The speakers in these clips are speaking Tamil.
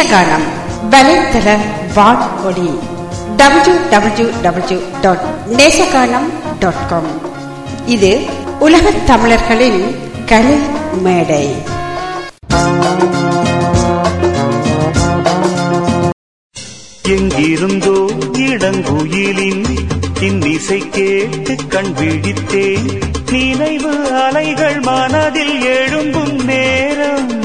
தேசகானம் வலைத்தள வானொலி W W W dot Nesaganam dot com இது உலகத் தமிழர்களின் கலை மேடை. எங்கிருந்தோ இடங்குயிலின் இன்னிசை கேட்டு கண் விழித்தேன். நினைவு அலைகள் மனதில் எழும்பும் நேரம்.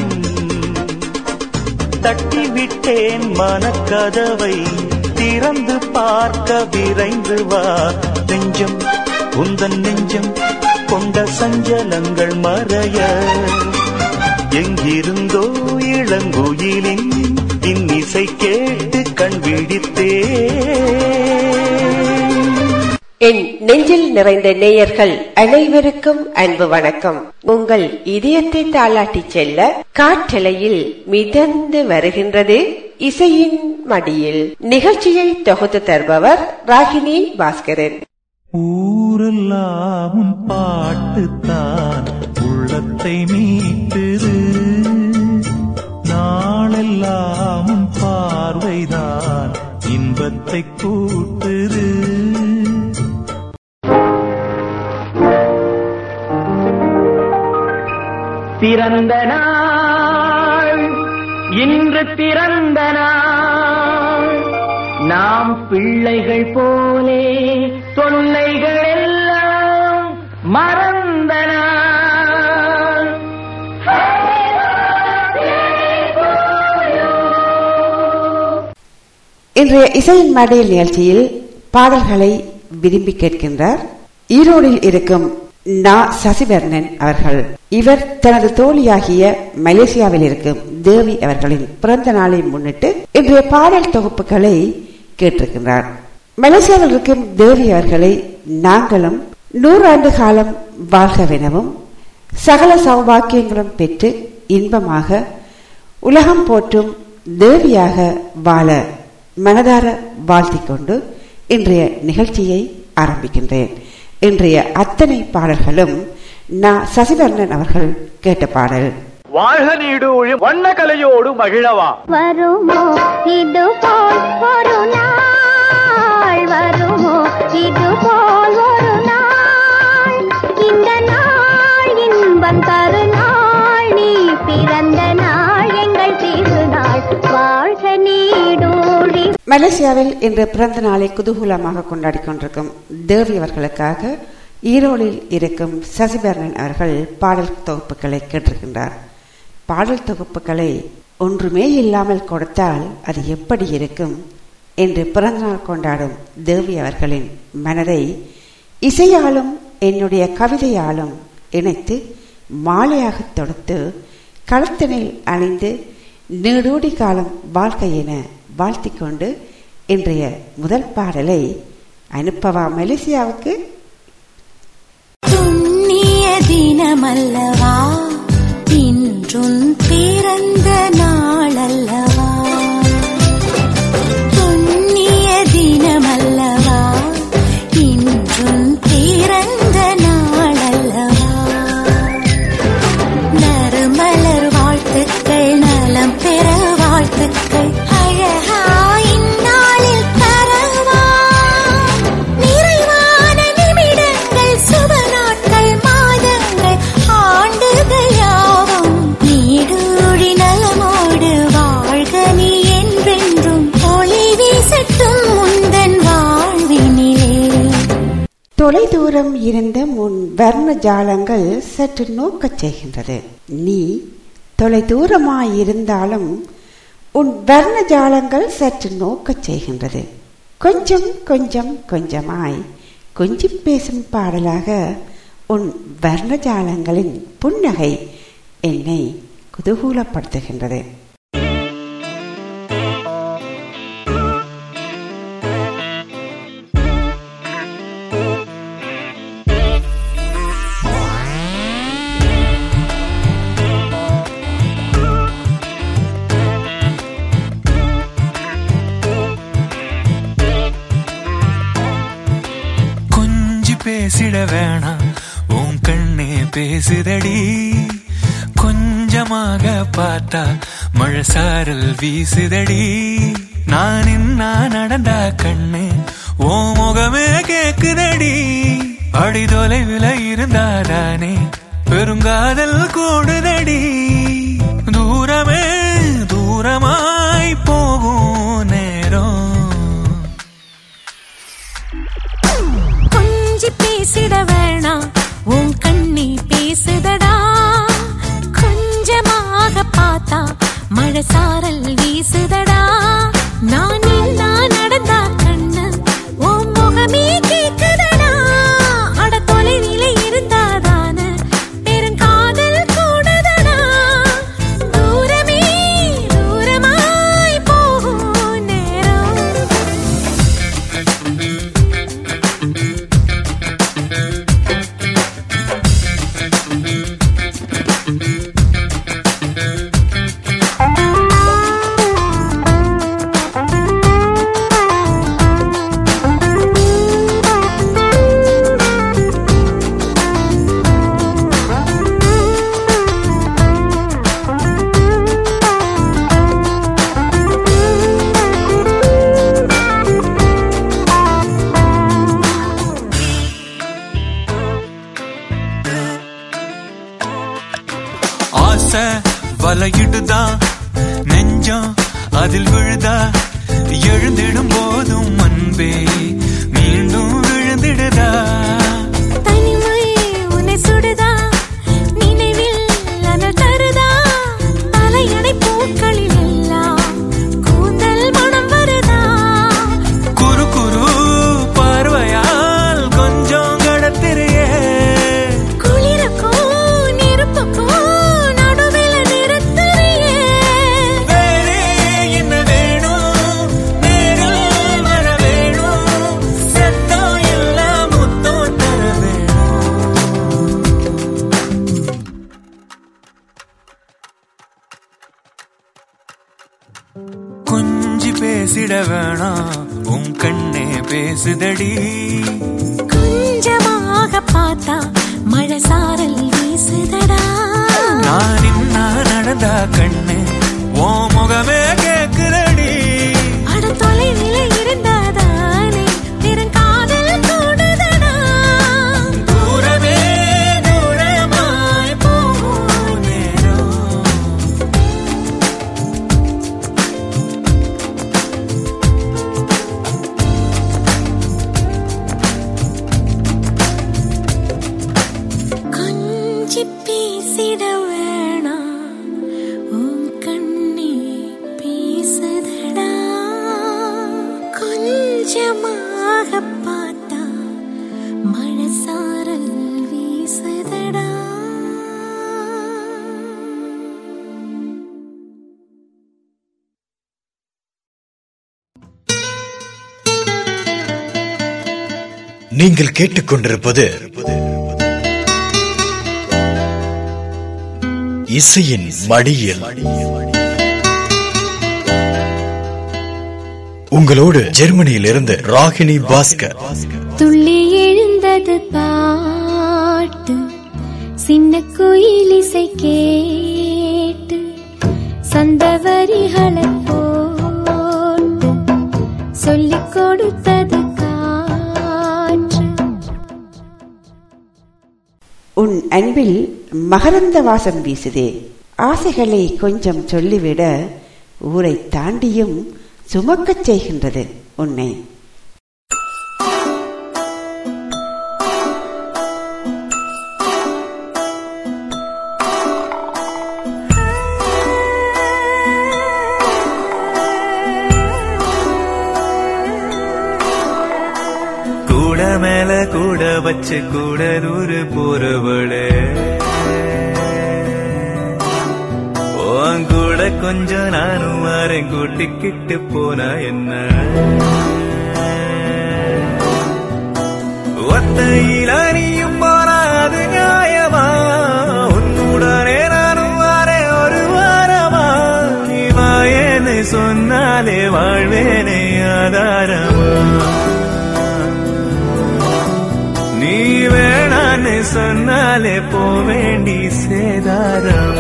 தட்டிவிட்டேன் மனக்கதவை. திறந்து பார்க்க விரைந்து வா. நெஞ்சம் உந்தன் நெஞ்சம் கொண்ட சஞ்சலங்கள் மறைய. எங்கிருந்தோ இளங்குயிலின் இன்னிசை கேட்டு கண் விழித்தே. என் நெஞ்சில் நிறைந்த நேயர்கள் அனைவருக்கும் அன்பு வணக்கம். உங்கள் இதயத்தை தாளாட்டி செல்ல காற்றலையில் மிதந்து வருகின்றது இசையின் மடியில். நிகழ்ச்சியை தொகுத்து தருபவர் ராகினி பாஸ்கரன். ஊரெல்லாம் பாட்டுத்தான் உள்ளத்தை மீட்டுது. நாளெல்லாம் பார்வைதான் இன்பத்தை கூட்டுது. பிறந்த நாள். இன்று பிறந்த நாள். நாம் பிள்ளைகள் போலே தொல்லைகள் எல்லாம் மறந்த நாள். இன்றைய இசையின் மேடையில் நிகழ்ச்சியில் பாடல்களை விரும்பி கேட்கின்றார். ஈரோடில் இருக்கும் நா சசிவர்ணன் அவர்கள். இவர் தனது தோழியாகிய மலேசியாவில் இருக்கும் தேவி அவர்களின் பிறந்த நாளை முன்னிட்டு இன்றைய பாடல் தொகுப்புகளை கேட்டிருக்கின்றார். மலேசியாவில் இருக்கும் தேவி அவர்களை நாங்களும் நூறாண்டு காலம் வாழ்கவெனவும் சகல சௌபாக்கியங்களும் பெற்று இன்பமாக உலகம் போற்றும் தேவியாக வாழ மனதார வாழ்த்திக் கொண்டு இன்றைய நிகழ்ச்சியை ஆரம்பிக்கின்றேன். இன்றைய அத்தனை பாடல்களும் நான் சசிவர்ணன் அவர்கள் கேட்ட பாடல். வாழ்க நீடு வண்ண கலையோடு மகிழவா. வருமோ இது போல் ஒரு நாள். வருமோ இது போல் ஒரு நாள். இந்த நாள் இன்பம் தரு நாள் நீ பிறந்த நாள் எங்கள் திருநாள். வாழ்க நீடூழி மலேசியாவில் இன்று பிறந்த நாளை குதூகூலமாக கொண்டாடி கொண்டிருக்கும் தேவி அவர்களுக்காக ஈரோடில் இருக்கும் சசிபரணன் அவர்கள் பாடல் தொகுப்புகளை கேட்டிருக்கின்றார். பாடல் தொகுப்புகளை ஒன்றுமே இல்லாமல் கொடுத்தால் அது எப்படி இருக்கும் என்று பிறந்தநாள் கொண்டாடும் தேவி அவர்களின் மனதை இசையாலும் என்னுடைய கவிதையாலும் இணைத்து மாலையாக தொடுத்து களத்தினில் அணிந்து நீடூடி காலம் வாழ்க்கை என வாழ்த்திக் கொண்டு இன்றைய முதல் பாடலை அனுப்பவா மலேசியாவுக்கு? துண்ணிய தினமல்லவா? இன்றும் பிறந்த நாளல்லவா? ஜாலங்கள் சற்று நோக்கச் செய்கின்றது. நீ தொலை தூரமாயிருந்தாலும் உன் வர்ண ஜாலங்கள் சற்று நோக்கச் செய்கின்றது. கொஞ்சம் கொஞ்சம் கொஞ்சமாய் கொஞ்சி பேசும் பாடலாக உன் வர்ணஜாலங்களின் புன்னகை என்னை குதூகூலப்படுத்துகின்றது. பேசிட வேணாம். உன் கண்ணே பேசுதடி. கொஞ்சமாக பார்த்தா மழை சாரல் வீசுதடி. நான் என்ன நடந்தா கண்ணு ஓ முகமே கேக்குதடி. அடி தொலைவில் இருந்தாதானே பெருங்காதல் கூடுதடி. தூரமே தூரமாய் போகும். பேசிட வேணாம். கொஞ்சி பேசிட வேணாம் உன் கண்ணே பேசுதடி. கொஞ்சமாக பார்த்தா மழை சாரல் வீசுதடா. நான் நின்னா நடந்தா கண்ணு ஓ முகமே கேக்குதடி. அட தொலைவில நீங்கள் கேட்டுக்கொண்டிருப்பது இசையின் மடியில். உங்களோடு ஜெர்மனியில் இருந்து ராகினி பாஸ்கர். துள்ளி எழுந்தது பாட்டு சின்ன குயில் இசை கேட்டு சந்தவரிகளை போட்டு சொல்லிக் கொடுத்து அன்பில் மகரந்த வாசம் வீசுதே. ஆசைகளை கொஞ்சம் சொல்லிவிட ஊரை தாண்டியும் சுமக்கச் செய்கின்றது உன்னை. கூட மேல கூட வச்சு கூட நூறு போறவள். உன் கொஞ்சம் நானும் வரேன். கூட்டிக்கிட்டு போனா என்ன? ஒத்தையில நீயும் போனா அது நியாயமா? உன்னுடனே நானும் வரேன் ஒரு வாரமா? நீ வாயேன்னு சொன்னாலே வாழ்வேனே ஆதாரமா? நீ வேணான்னு சொன்னாலே போவேண்டி சேதாரமா.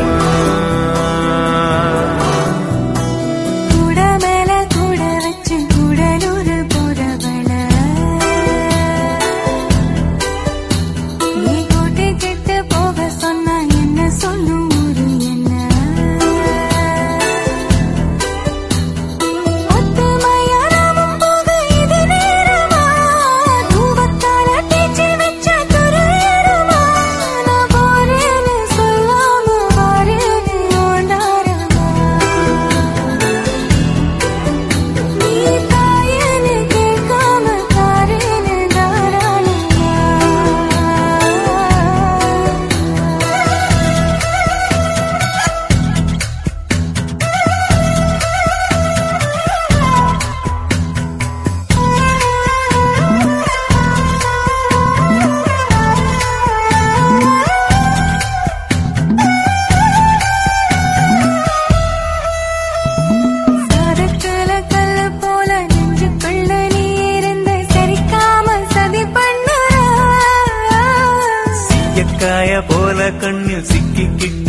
Nike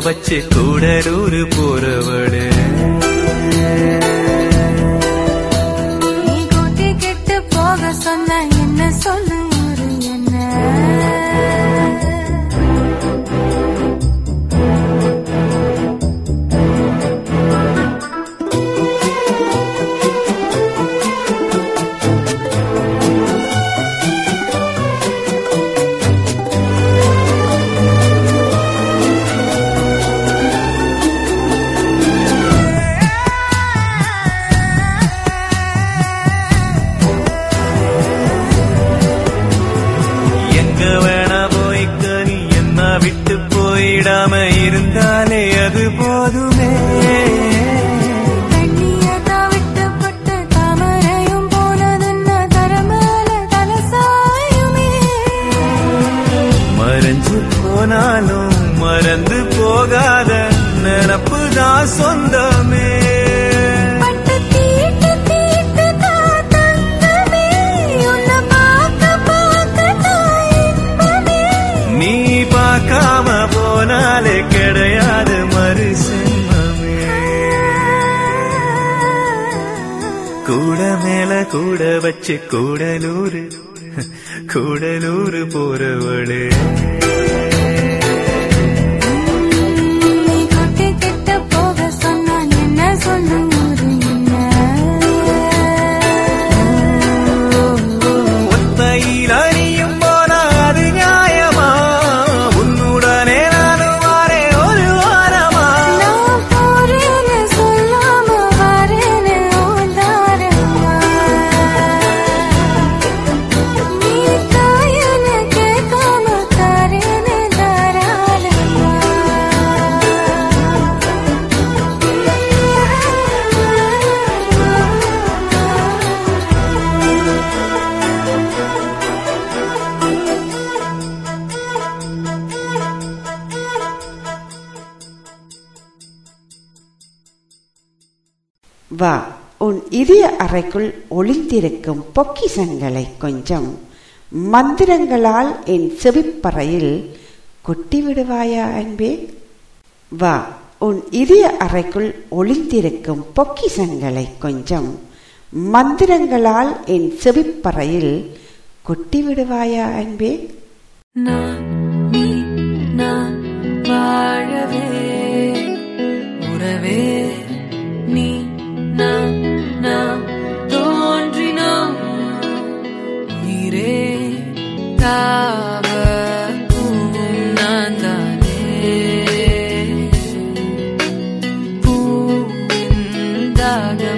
வச்சு கூடலூர் போறவடு கூட வச்சு கூடலூரு கூடலூரு போறவளு. அறைக்குள் ஒளிந்திருக்கும் பொக்கிசங்களை கொஞ்சம் மந்திரங்களால் என் செவிப்பறையில் கொட்டிவிடுவாயா அன்பே? வா உன் இதய அறைக்குள் ஒளிந்திருக்கும் பொக்கிசங்களை கொஞ்சம் மந்திரங்களால் என் செவிப்பறையில் கொட்டி அன்பே? நான் வாழவே Chicago.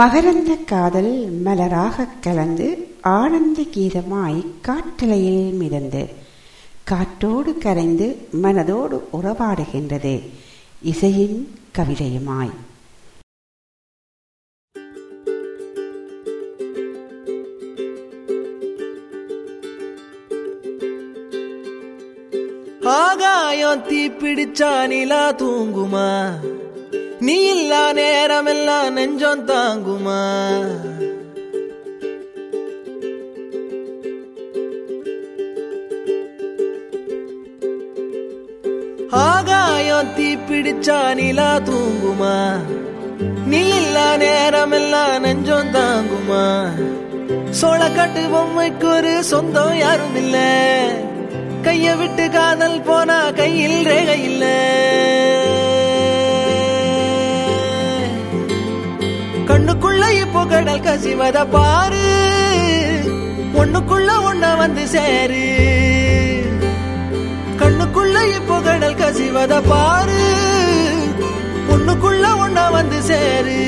மகரந்த காதல் மலராகக் கலந்து ஆனந்த கீதமாய் காற்றலையில் மிதந்து காற்றோடு கரைந்து மனதோடு உறவாடுகின்றது இசையின் கவிதையுமாய். ஆகாயம் தீ பிடிச்சா நிலா தூங்குமா? நீ இல்லா நேரமெல்லாம் நெஞ்சம் தாங்குமா? ஆகாயம் தீ பிடிச்சா நிலா தூங்குமா? நீ இல்லா நேரமெல்லாம் நெஞ்சம் தாங்குமா? சோளக்காட்டு பொம்மைக்கு ஒரு சொந்தம் யாரும் இல்ல கைய விட்டு காதல் போனா கையில் ரேகை இல்லை கடல் கசிவத பாரு. ஒண்ணுக்குள்ள ஒண்ண வந்து சேரு. கண்ணுக்குள்ள இப்போ கடல் கசிவத பாரு. ஒண்ணுக்குள்ள ஒண்ண வந்து சேரு.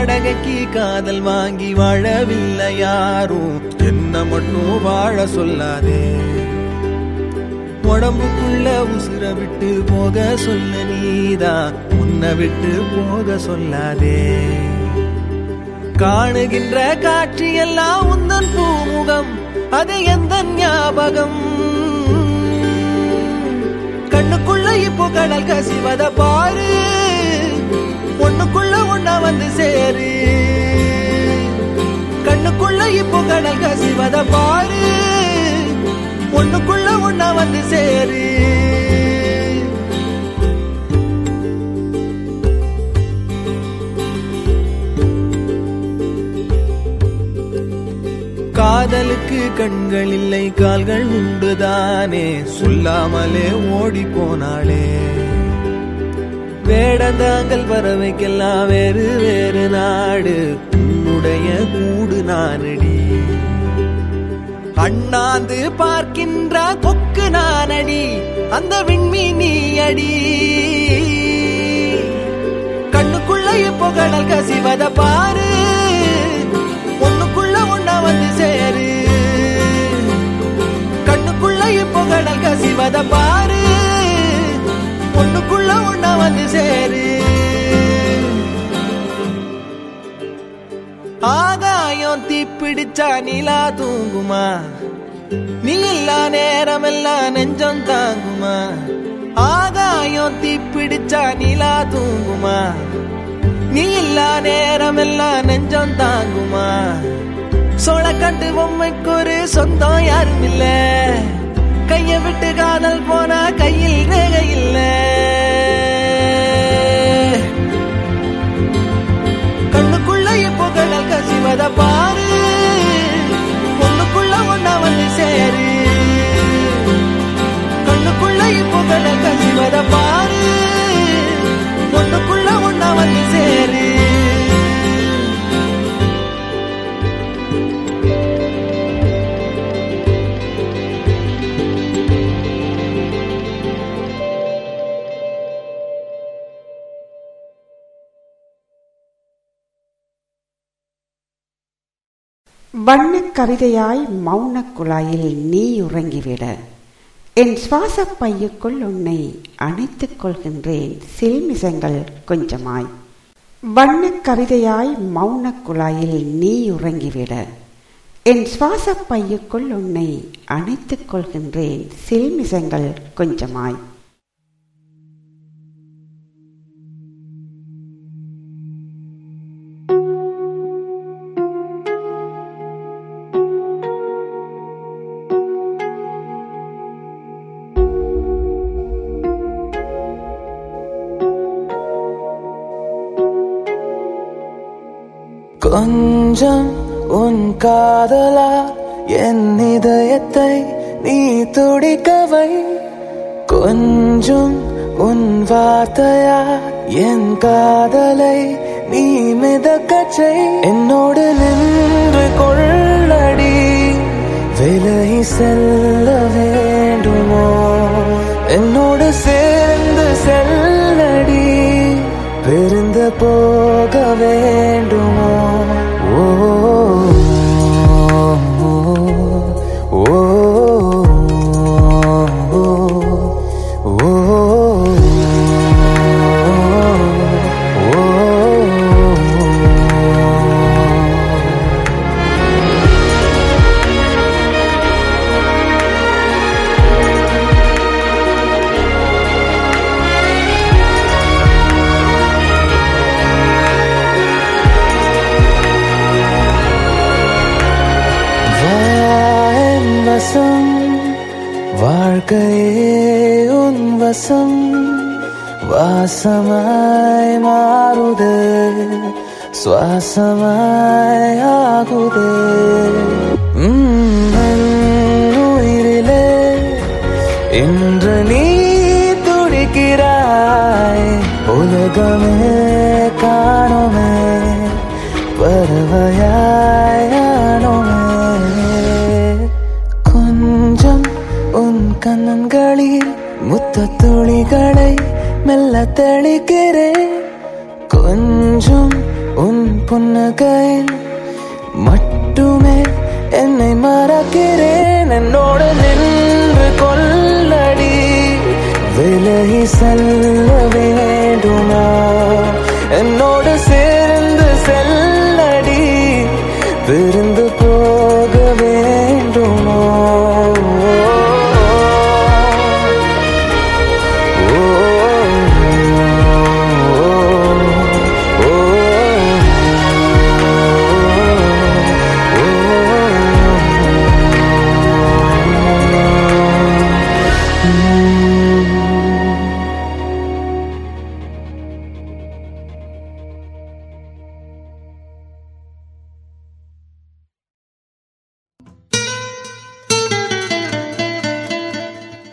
வாடகைக்கு காதல் வாங்கி வாழவில்லை யாரும். என்ன மட்டும் வாழ சொல்லாதே. உடம்புக்குள்ள உசுர விட்டு போக சொல்ல நீதான் உன்னை விட்டு போக சொல்லாதே. காணுகின்ற காட்சி எல்லாம் உந்தன் பூமுகம். அது எந்த ஞாபகம்? கண்ணுக்குள்ள இப்போ கடல் கசிவத பாரு. பொண்ணுக்குள்ள ஒன்னா வந்து சேரு. கண்ணுக்குள்ள இப்போ கடல் கசிவத பாரு. ஒண்ணுக்குள்ள ஒண்ணா வந்து சேரு. காதலுக்கு கண்கள் இல்லை கால்கள் உண்டுதானே. சொல்லாமலே ஓடி போனாளே. வேடந்தாங்கள் பறவைக்கெல்லாம் வேறு வேறு நாடு. உன்னுடைய கூடு நானடி. அண்ணாந்து பார்க்கின்ற கொக்கு நானடி. அந்த விண்மீனி அடி கண்ணுக்குள்ள இப்போ கடல் கசிவத பாரு. ஒண்ணுக்குள்ள ஒண்ணா வந்து சேரு. கண்ணுக்குள்ள இப்போ கடல் கசிவத பாரு. பொண்ணுக்குள்ள ஒண்ணா வந்து சேரு. ஆகாயம் தீப்பிடிச்சா நிலா தூங்குமா? நீ இல்லா நேரம் எல்லாம் நெஞ்சம் தாங்குமா? ஆகாயம் தீப்பிடிச்சா நிலா தூங்குமா? நீ இல்லா நேரம் எல்லாம் நெஞ்சம் தாங்குமா? சோழ கண்டு பொம்மைக்கு ஒரு சொந்தம் யாரும் இல்லை கைய விட்டு காதல் போனா கையில் ரேகை இல்லை. வண்ணக் கவிதையாய் மௌனக் குழாயில் நீ உறங்கிவிட. என் சுவாச பையுக்குள் உன்னை அணைத்துக் கொள்கின்றேன். சில்மிசங்கள் கொஞ்சமாய். வண்ணக் கவிதையாய் மௌனக் குழாயில் நீ உறங்கிவிட. என் சுவாச பையுக்குள் உன்னை அணைத்துக் கொள்கின்றேன். சில்மிசங்கள் கொஞ்சமாய். காதலா? என் இதயத்தை நீ துடிக்கவை. கொஞ்சம் உன் வார்த்தையா? என் காதலை நீ மிதக்கச்சை என்னோடு நின்று கொள்ளடி. விலை செல்ல வேண்டுமோ? என்னோடு சேர்ந்து செல்லடி. பிரிந்து போகவே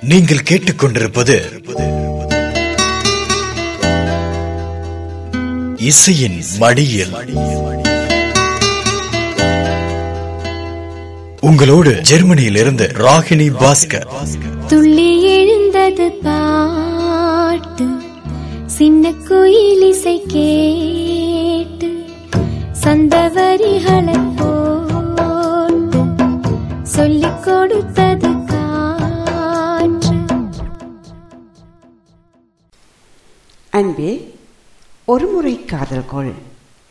நீங்கள் கேட்டுக்கொண்டிருப்பது இசையின் மடியில். உங்களோடு ஜெர்மனியிலிருந்து ராகினி பாஸ்கர். துள்ளி எழுந்தது பாட்டு சின்ன குயில் இசை கேட்டு சந்தவரிகளை போட்டு சொல்லிக் கொடுத்து அன்பே ஒருமுறை காதல் கொள்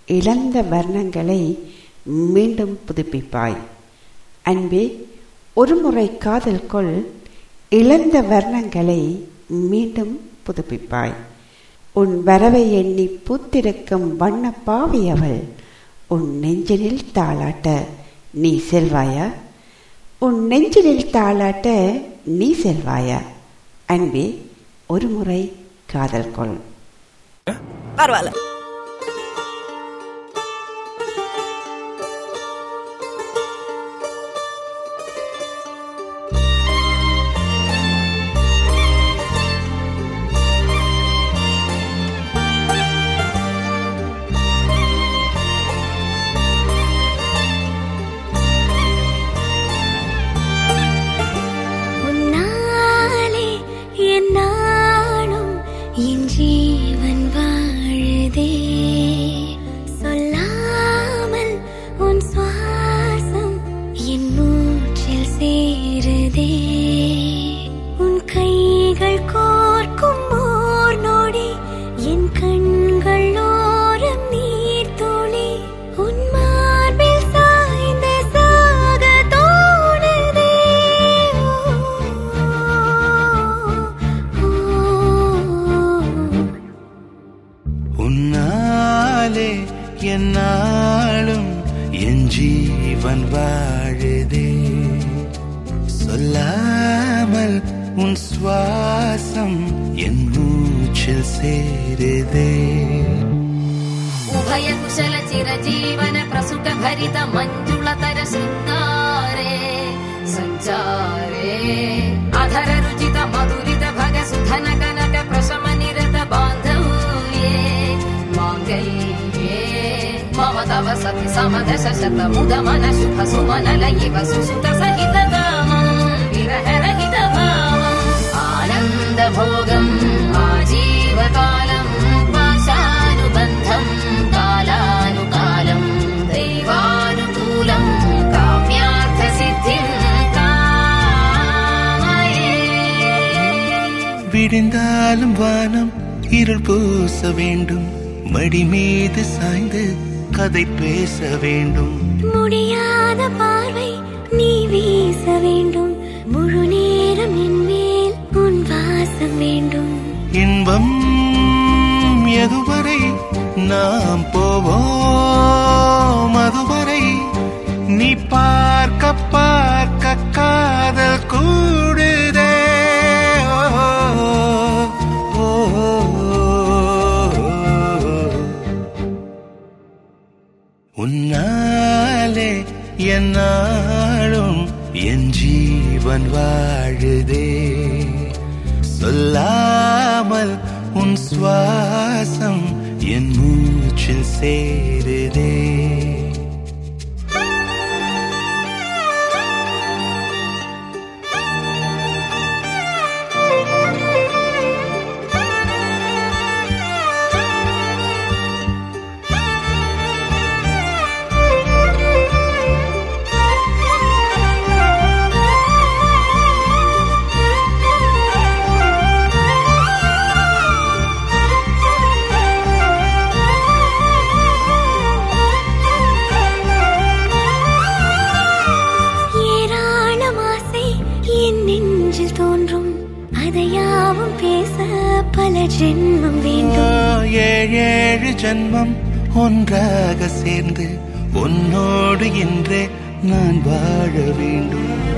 இழந்த வர்ணங்களை மீண்டும் புதுப்பிப்பாய். அன்பே ஒருமுறை காதல் கொள் இழந்த வர்ணங்களை மீண்டும் புதுப்பிப்பாய். உன் வரவை எண்ணி பூத்திருக்கும் வண்ண பாவை அவள். உன் நெஞ்சினில் தாளாட்ட நீ செல்வாயா? உன் நெஞ்சினில் தாளாட்ட நீ செல்வாயா? அன்பே ஒருமுறை காதல் கொள் பரவாயில்ல உன்னாலே உன்னாலே என்னாலும் என் ஜீவன் வாழுதே. சொல்லாமல் உன் சுவாசம் என் மூச்சில் சேருதே. ஜென்மம் ஒன்றாக சேர்ந்து உன்னோடு என்றே நான் வாழ வேண்டும்.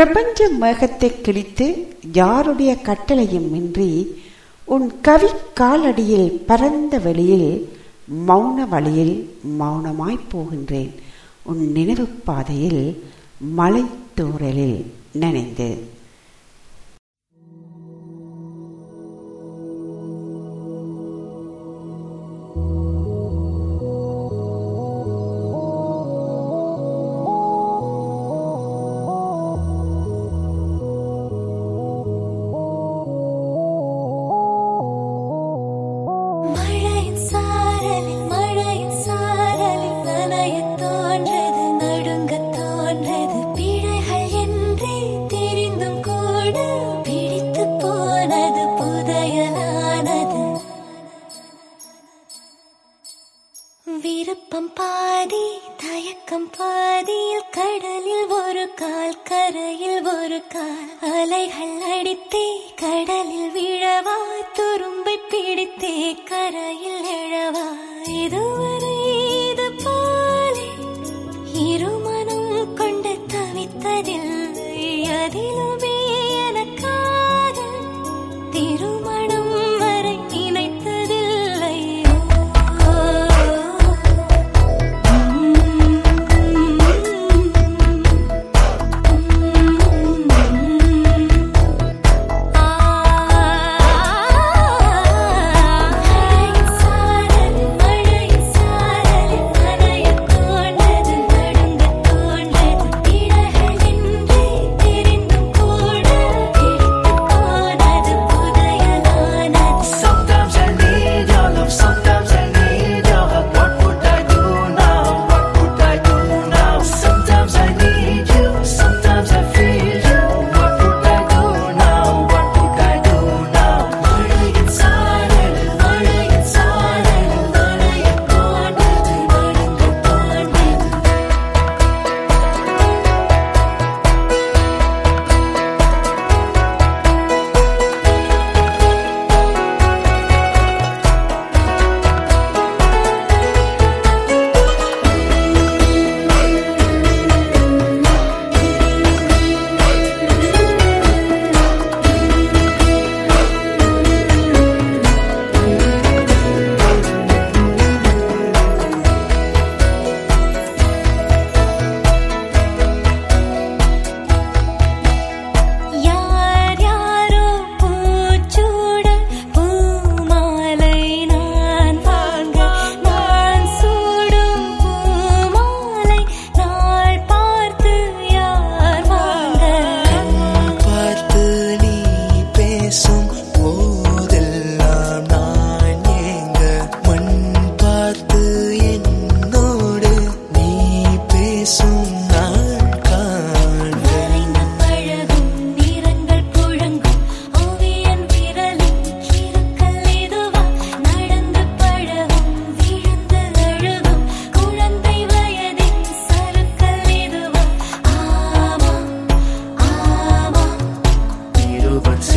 பிரபஞ்ச மேகத்தை கிழித்து யாருடைய கட்டளையும் இன்றி உன் கவி காலடியில் பரந்த வெளியில் மௌன வழியில் மௌனமாய் போகின்றேன். உன் நினைவு பாதையில் மலை தூரலில் நனைந்து.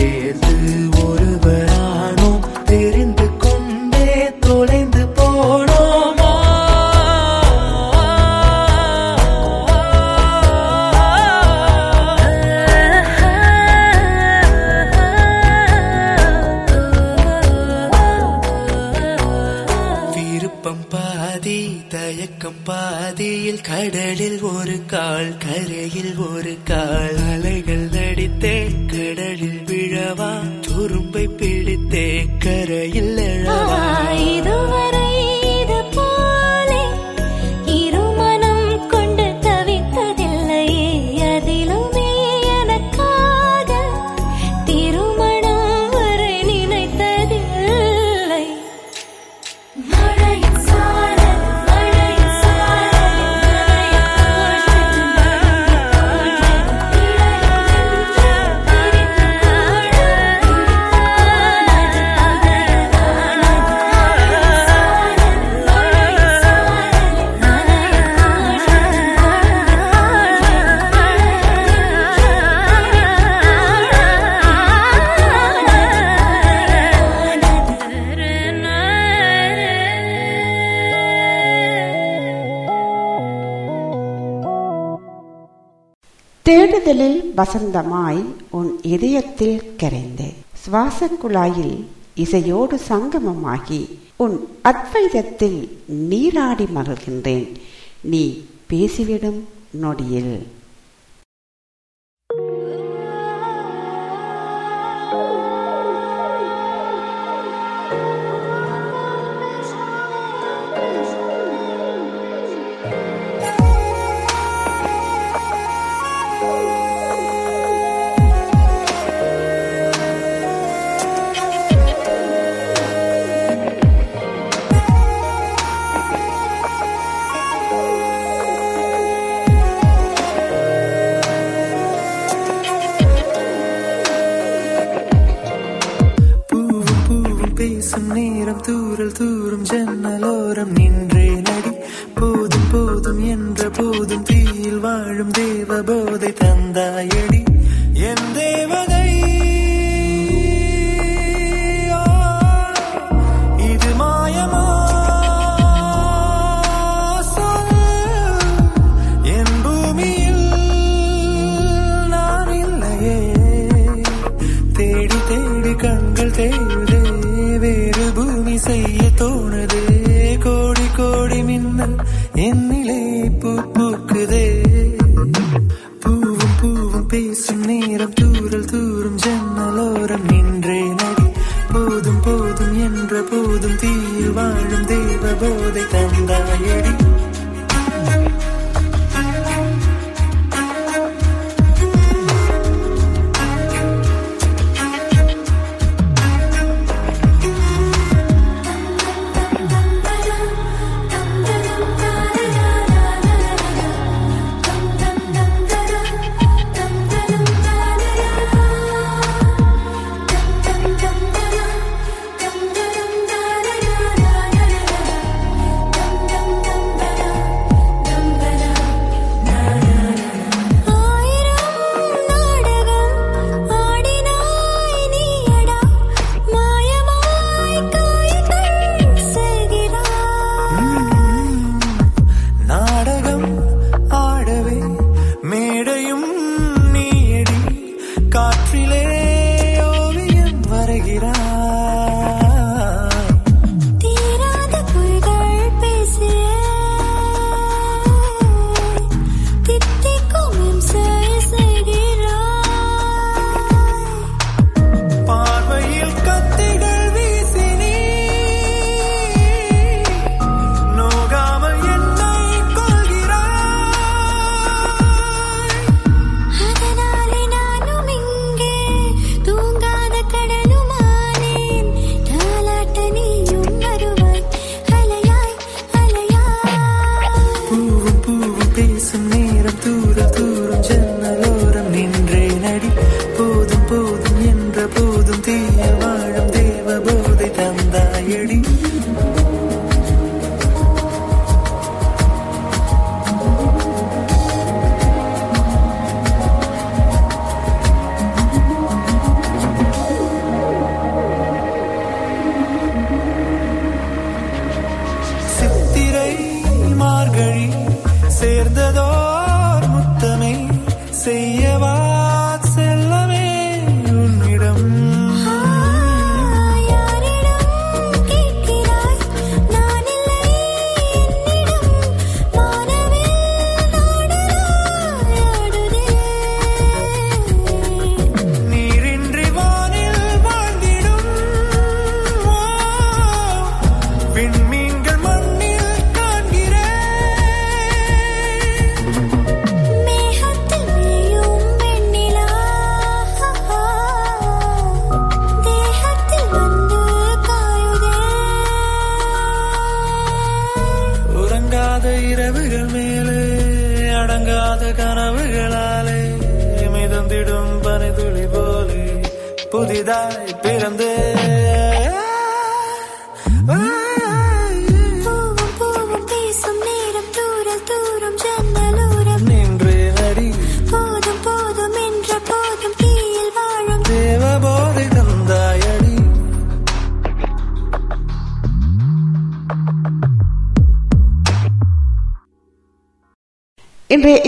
சேர்த்து வசந்தமாய் உன் இதயத்தில் கரைந்து. சுவாச குழாயில் இசையோடு சங்கமமாகி உன் அத்வைதத்தில் நீராடி மகிழ்கின்றேன். நீ பேசிவிடும் நொடியில்.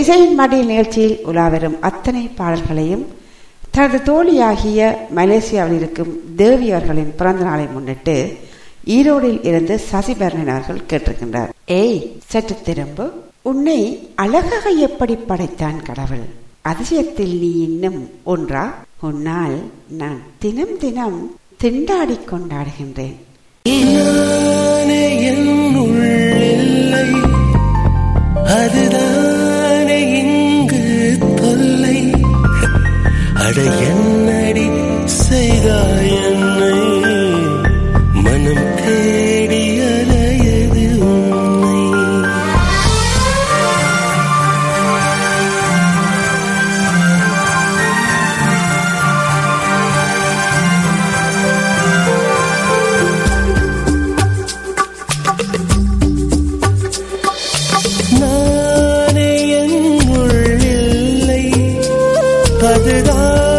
இசையின் மடி நிகழ்ச்சியில் உலாவரும் அத்தனை பாடல்களையும் தனது தோழியாகிய மலேசியாவில் இருக்கும் தேவி அவர்களின் பிறந்த நாளை முன்னிட்டு ஈரோடில் இருந்து சசிபரணன் அவர்கள் கேட்டிருக்கின்றார். ஏய் சற்று திரும்ப. உன்னை அழகாக எப்படி படைத்தான் கடவுள்? அதிசயத்தில் நீ இன்னும் ஒன்றா? உன்னால் நான் தினம் தினம் திண்டாடி கொண்டாடுகின்றேன். அதுதான் love.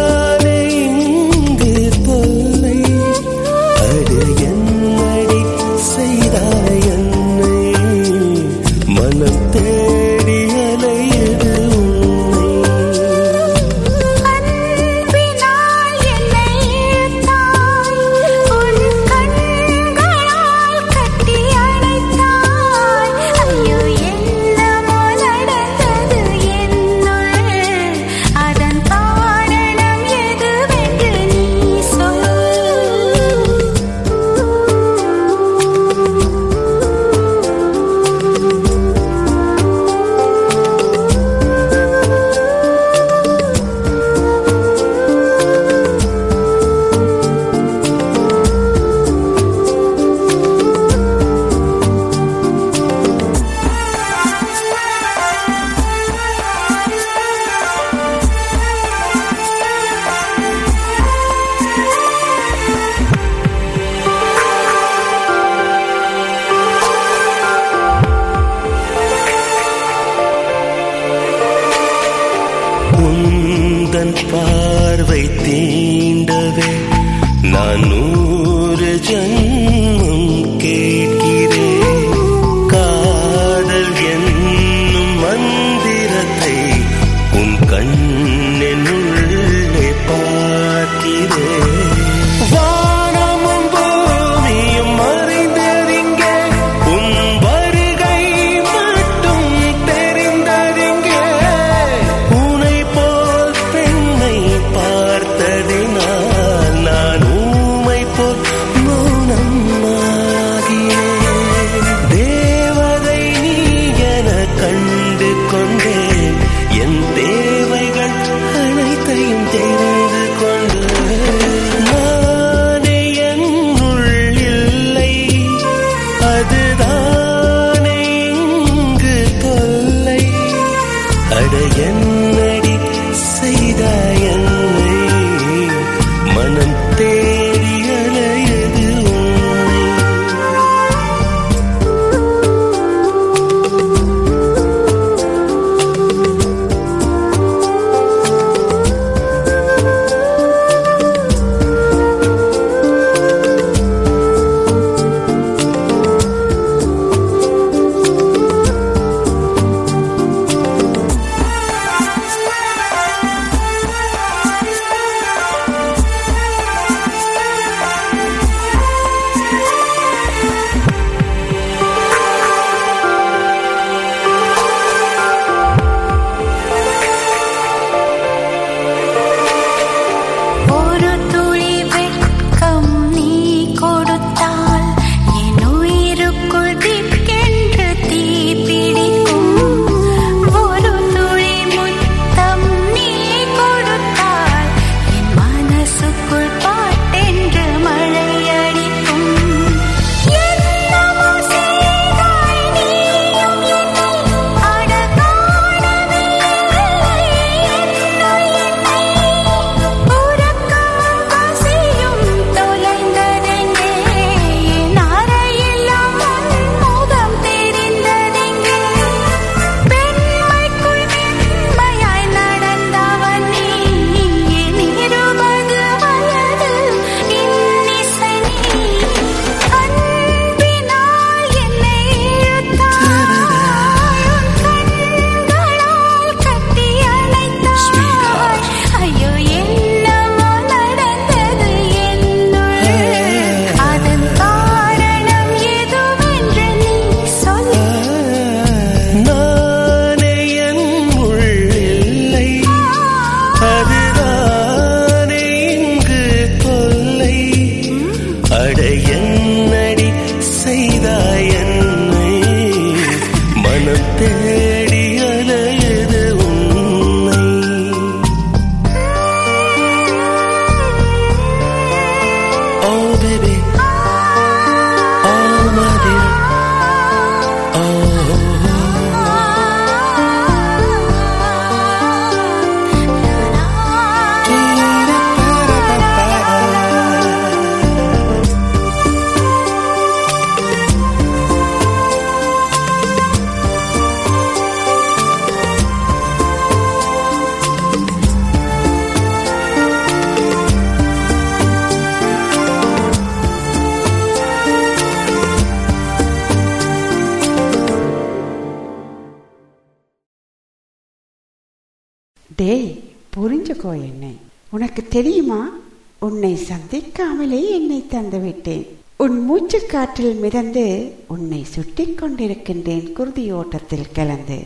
விட்டேன் உன் மூச்சு காற்றில் மிதந்து உன்னை சுட்டி கொண்டிருக்கின்றேன் குருதி ஓட்டத்தில் கலந்து.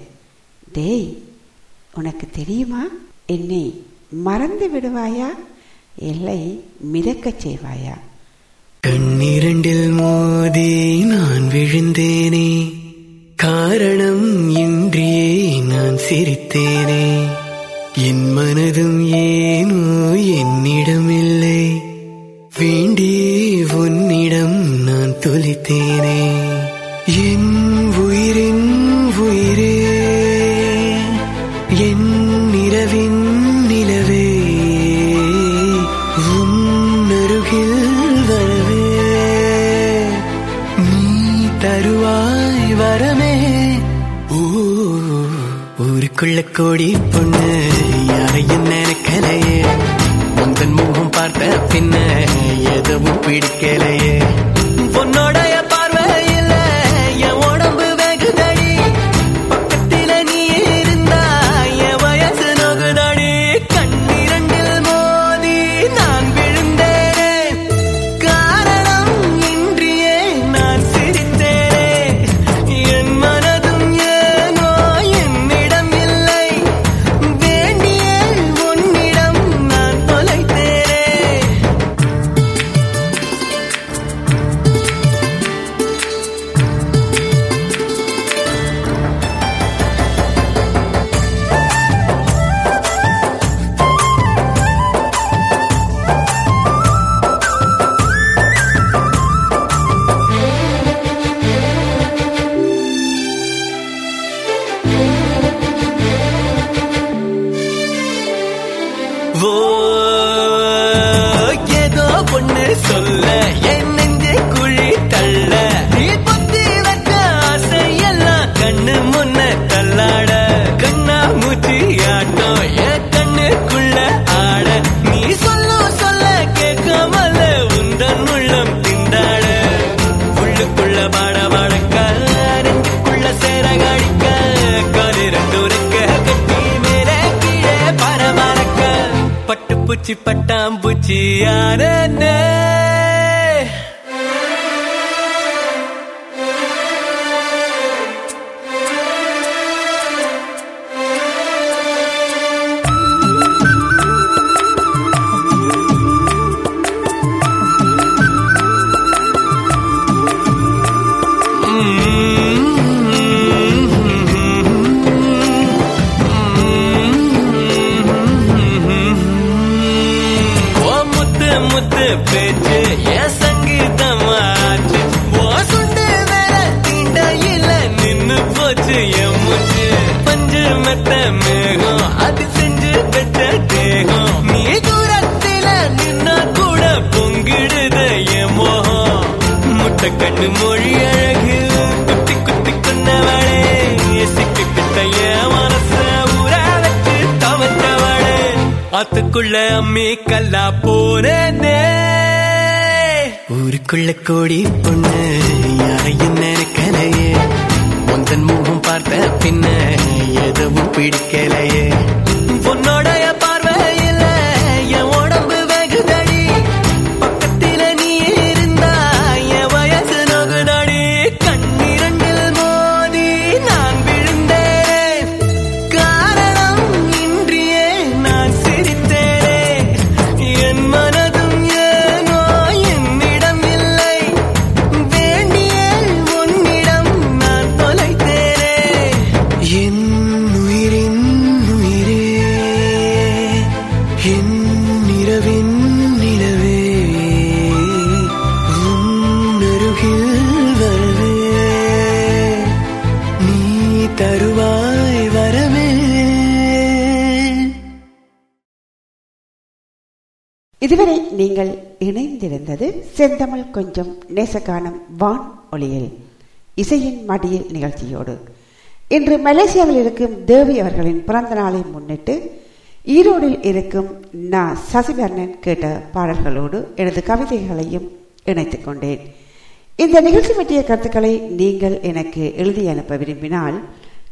டேய் உனக்கு தெரியுமா? என்னை மறந்து விடுவாயா? இல்லை மிதக்கச் செய்வாயா? கண்ணிரண்டில் மோதி நான் விழுந்தேனே. tiada நீங்கள் இணைந்திருந்தது செந்தமிழ் கொஞ்சம் நேசகானம் வான் ஒளியில் இசையின் மடியில் நிகழ்ச்சியோடு. இன்று மலேசியாவில் இருக்கும் தேவி அவர்களின் பிறந்த நாளை முன்னிட்டு ஈரோடில் இருக்கும் நான் சசிவர்ணன் கேட்ட பாடல்களோடு எனது கவிதைகளையும் இணைத்துக் கொண்டேன். இந்த நிகழ்ச்சி பற்றிய கருத்துக்களை நீங்கள் எனக்கு எழுதி அனுப்ப விரும்பினால்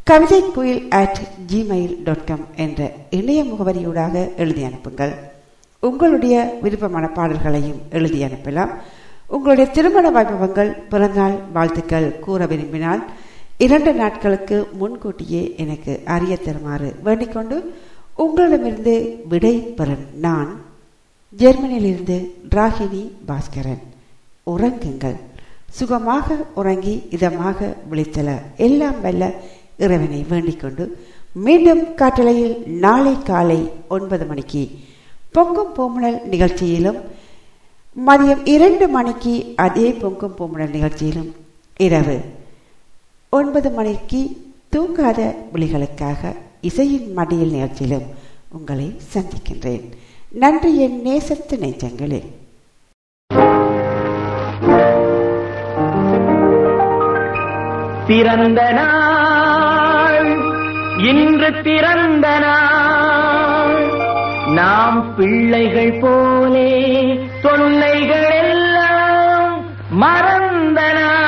கவிதை குயில் அட் ஜிமெயில் டாட் காம் என்ற இணைய முகவரியூடாக எழுதி அனுப்புங்கள். உங்களுடைய விருப்பமான பாடல்களையும் எழுதி அனுப்பலாம். உங்களுடைய திருமண வைபவங்கள் பிறந்தநாள் வாழ்த்துக்கள் கூற விரும்பினால் இரண்டு நாட்களுக்கு முன்கூட்டியே எனக்கு அறிய தருமாறு வேண்டிக்கொண்டு உங்களிடமிருந்து விடை பெறும் நான் ஜெர்மனியிலிருந்து ராகினி பாஸ்கரன். உறங்குங்கள். சுகமாக உறங்கி இதமாக விழித்தல. எல்லாம் வல்ல இறைவனை வேண்டிக் கொண்டு மீண்டும் காட்டலையில் நாளை காலை ஒன்பது மணிக்கு பொங்கும் பூமுனல் நிகழ்ச்சியிலும் மதியம் இரண்டு மணிக்கு அதே பொங்கும் பூமுனல் நிகழ்ச்சியிலும் இரவு ஒன்பது மணிக்கு தூங்காத விழிகளுக்காக இசையின் மடியில் நிகழ்ச்சியிலும் உங்களை சந்திக்கின்றேன். நன்றி என் நேசத்து நெஞ்சங்களே பிறந்த நாள் இன்று பிறந்த நாள். நாம் பிள்ளைகள் போலே தொல்லைகள் எல்லாம் மறந்தனா?